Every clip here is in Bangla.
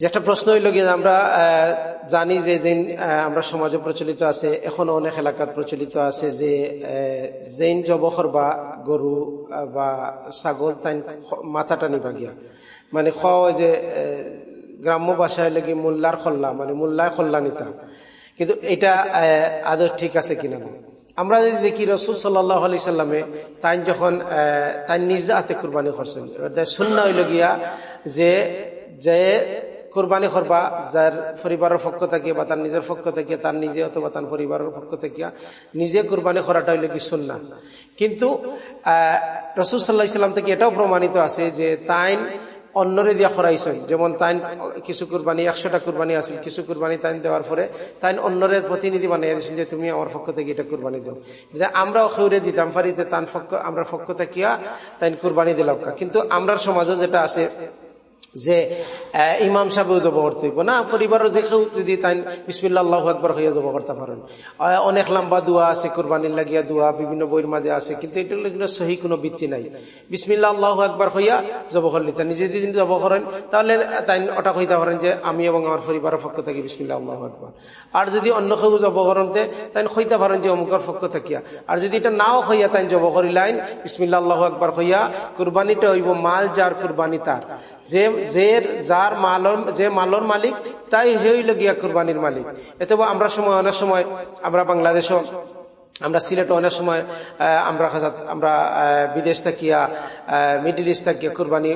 একটা প্রশ্ন হইল গিয়ে আমরা জানি যে জৈন আমরা সমাজে প্রচলিত আছে এখনও অনেক এলাকাত প্রচলিত আছে যে জৈন জবখর বা গরু বা ছাগল তাই মাথাটা নিবা গিয়া মানে খাওয়া যে গ্রাম্য ভাষায় লেগে মোল্লার খল্লা মানে মোল্লায় খল্লা নিতা। কিন্তু এটা আহ, আদৌ ঠিক আছে কিনা না। আমরা যদি দেখি রসুল সাল্লাহ আলি সাল্লামে তাই যখন তাই নিজ হাতে কুরবানি করছেন শূন্য হইল গিয়া যে যে কোরবানি করবা, যার পরিবারের পক্ষ থেকে বা তার নিজের পক্ষ থেকে, তার নিজে অথবা তার পরিবারের পক্ষ থেকে নিজে কোরবানি করাটা হইলে কি সুন্না কিন্তু রসুল সাল্লাহ ইসলাম থেকে এটাও প্রমাণিত আছে যে তাইন অন্যরে দিয়া খরাইছেন। যেমন তাইন কিছু কুরবানি, একশোটা কুরবানি আছে, কিছু কুরবানি তাইন দেওয়ার পরে তাইন অন্যরের প্রতিনিধি বানিয়ে দিয়েছেন যে তুমি আমার পক্ষ থেকে এটা কুরবানি দাও। যে আমরাও খেউরে দিতাম পারিতে তান পক্ষ আমরা পক্ষ থাকিয়া তাইন কুরবানি দিলাম। কিন্তু আমরা সমাজও যেটা আছে যে ইমাম সাহেবও জব করতে হইব। না পরিবারের যে কেউ যদি তাই বিসমিল্লা আল্লাহ একবার হইয়া জব করতে পারেন। অনেক লম্বা দোয়া আছে, কোরবানির লাগিয়া দোয়া, বিভিন্ন বইয়ের মাঝে আছে, কিন্তু এটা লাগলে সহি কোনো ভিত্তি নাই। বিসমিল্লা আল্লাহ একবার হইয়া জব করলি, তা নিজে যদি জব করেন, তাহলে তাই ওটা কইতে পারেন যে, আমি এবং আমার পরিবারের পক্ষ থেকে বিসমিল্লা আল্লাহ একবার আর যদি অন্য কেউ জব করতে তাই কইতে পারেন যে, অমুকের পক্ষ থাকিয়া আর যদি এটা নাও হইয়া তাই জব করিলাইন বিসমিল্লা আল্লাহ একবার হইয়া কুরবানিটা হইব মাল যার কুরবানি তার। যে যে যার মালর যে মালর মালিক, তাই হইল গিয়া কোরবানির মালিক। এতে আমরা সময় অনেক সময় আমরা বাংলাদেশও আমরা সিলেটে অনেক সময় আমরা আমরা বিদেশ থাকিয়া মিডিল ইস্ট থাকিয়া কুরবানি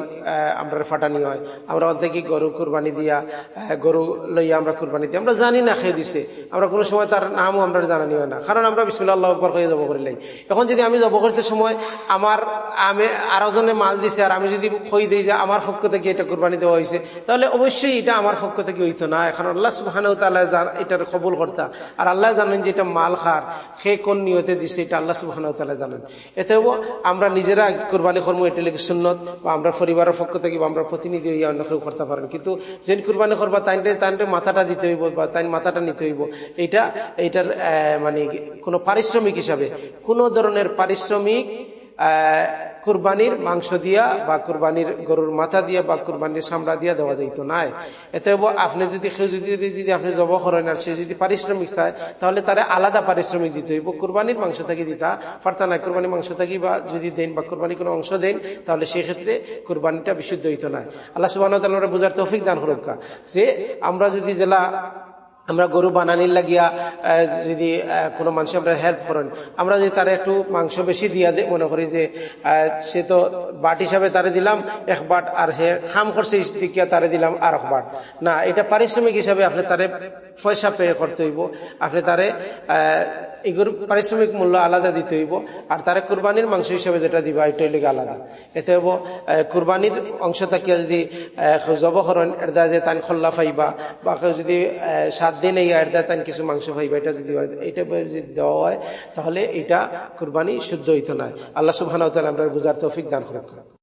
আমরা ফাটানি হয়। আমরা অর্ধেক গরু কুরবানি দিয়া গরু লইয়া আমরা কুরবানি দিই। আমরা জানি না খেয়ে দিছে। আমরা কোনো সময় তার নামও আমরা জানানি হয় না। কারণ আমরা বিসমুল্লাহ আকবর হয়ে জব করিলাই। এখন যদি আমি জব করতে সময় আমার, আমি আরও জনে মাল দিছে আর আমি যদি খই দিই যে আমার পক্ষ থেকে এটা কুরবানি দেওয়া হয়েছে তাহলে অবশ্যই এটা আমার পক্ষ থেকে হইতো না। এখন আল্লাহ সুবাহ এটার কবুল কর্তা। আর আল্লাহ জানেন যে এটা মাল খার। সে কোন নিয়তে দিচ্ছে এটা আল্লাহ সুবাহ জানেন। এতেও আমরা নিজেরা কোরবানি কর্ম, এটা লেগে সুন্নত, বা আমরা পরিবারের পক্ষ থেকে বা আমরা প্রতিনিধি হইয়া অন্য কেউ করতে পারেন। কিন্তু যে কোরবানি করবা তাইনটা তাইনটা মাথাটা দিতে হইব বা তাই মাথাটা নিতে হইব। এইটা, এইটার মানে কোনো পারিশ্রমিক হিসাবে, কোনো ধরনের পারিশ্রমিক কুরবানির মাংস দিয়া বা কুরবানির গরুর মাথা দিয়া বা কুরবানির চামড়া দিয়া দেওয়া যাইত নাই। এতে আপনি যদি, কেউ যদি যদি আপনি জব করেন আর সে যদি পারিশ্রমিক চায়, তাহলে তারা আলাদা পারিশ্রমিক দিতে হইব। কুরবানির মাংস থেকে দিতা পারতা না কুরবানির মাংস থাকি বা যদি দেন বা কুরবানি কোনো অংশ দেন, তাহলে সেই ক্ষেত্রে কুরবানিটা বিশুদ্ধ হইত না আল্লাহ সুবাহ বোঝার তৌফিক দান হরক্কা যে আমরা যদি জেলা আমরা গরু বানানির লাগিয়া যদি কোনো মানুষ আমরা হেল্প করেন আমরা যদি তার একটু মাংস বেশি দিয়া মনে করি যে সে তো বাট হিসাবে তারে দিলাম এক বাট আর সে খাম করছে দিকিয়া তারে দিলাম আর এক বাট। না এটা পারিশ্রমিক হিসাবে আপনি তারে পয়সা পে করতে হইব আপনি তারে এগুলো পারিশ্রমিক মূল্য আলাদা দিতে হইব আর তারে কুরবানির মাংস হিসাবে যেটা দিবা এটা লেগে আলাদা। এতে আহ, কুরবানির অংশ থাকিয়া যদি জব এটা যে তান খল্লা ফাইবা বা যদি সাত দিন এই আয়ের তান কিছু মাংস ফাইবা এটা যদি এটা যদি দেওয়া হয়, তাহলে এটা কোরবানি শুদ্ধ হইত নয় আল্লাহ সুবাহ আমরা বুঝার তৌফিক দান করুন